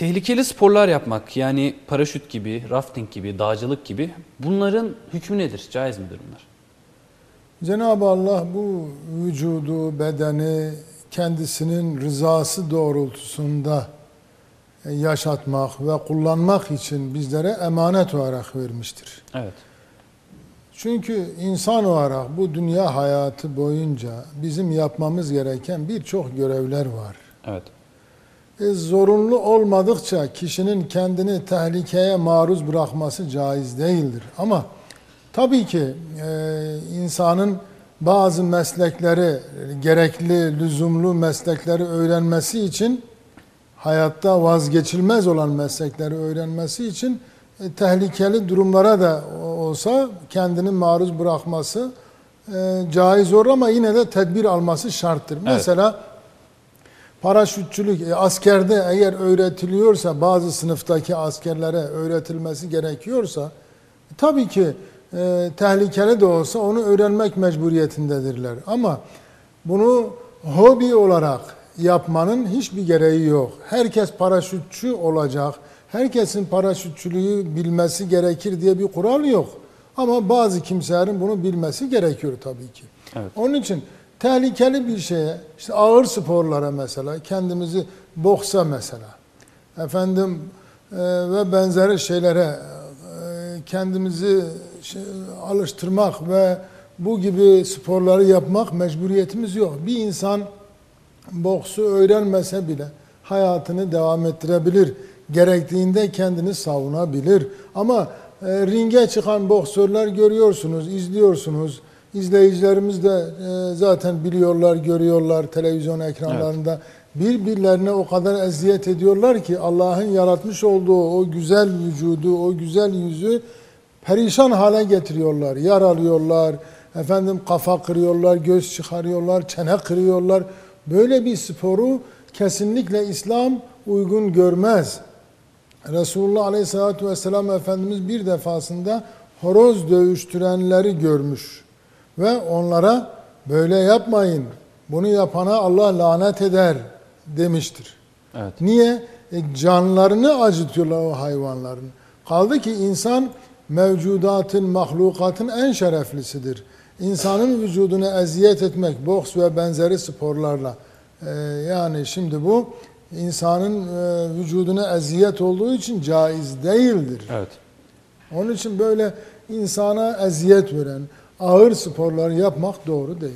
tehlikeli sporlar yapmak yani paraşüt gibi, rafting gibi, dağcılık gibi bunların hükmü nedir? Caiz midir bunlar? Cenab-ı Allah bu vücudu, bedeni kendisinin rızası doğrultusunda yaşatmak ve kullanmak için bizlere emanet olarak vermiştir. Evet. Çünkü insan olarak bu dünya hayatı boyunca bizim yapmamız gereken birçok görevler var. Evet. Zorunlu olmadıkça kişinin kendini tehlikeye maruz bırakması caiz değildir. Ama tabii ki e, insanın bazı meslekleri, gerekli, lüzumlu meslekleri öğrenmesi için, hayatta vazgeçilmez olan meslekleri öğrenmesi için e, tehlikeli durumlara da olsa kendini maruz bırakması e, caiz olur ama yine de tedbir alması şarttır. Evet. Mesela paraşütçülük e, askerde eğer öğretiliyorsa bazı sınıftaki askerlere öğretilmesi gerekiyorsa tabii ki e, tehlikeli de olsa onu öğrenmek mecburiyetindedirler. Ama bunu hobi olarak yapmanın hiçbir gereği yok. Herkes paraşütçü olacak. Herkesin paraşütçülüğü bilmesi gerekir diye bir kural yok. Ama bazı kimselerin bunu bilmesi gerekiyor tabii ki. Evet. Onun için tehlikeli bir şeye, işte ağır sporlara mesela, kendimizi boksa mesela, efendim e, ve benzeri şeylere e, kendimizi şey, alıştırmak ve bu gibi sporları yapmak mecburiyetimiz yok. Bir insan boksu öğrenmese bile hayatını devam ettirebilir. Gerektiğinde kendini savunabilir. Ama e, ringe çıkan boksörler görüyorsunuz, izliyorsunuz. İzleyicilerimiz de e, zaten biliyorlar, görüyorlar televizyon ekranlarında. Birbirlerine o kadar eziyet ediyorlar ki Allah'ın yaratmış olduğu o güzel vücudu, o güzel yüzü perişan hale getiriyorlar. Yaralıyorlar, efendim kafa kırıyorlar, göz çıkarıyorlar, çene kırıyorlar. Böyle bir sporu kesinlikle İslam uygun görmez. Resulullah Aleyhisselatü Vesselam Efendimiz bir defasında horoz dövüştürenleri görmüş. Ve onlara böyle yapmayın, bunu yapana Allah lanet eder demiştir. Evet. Niye? E, canlarını acıtıyorlar o hayvanların. Kaldı ki insan mevcudatın, mahlukatın en şereflisidir. İnsanın vücuduna eziyet etmek, boks ve benzeri sporlarla. e, yani şimdi bu insanın e, vücuduna eziyet olduğu için caiz değildir. Evet. Onun için böyle insana eziyet veren ağır sporları yapmak doğru değil.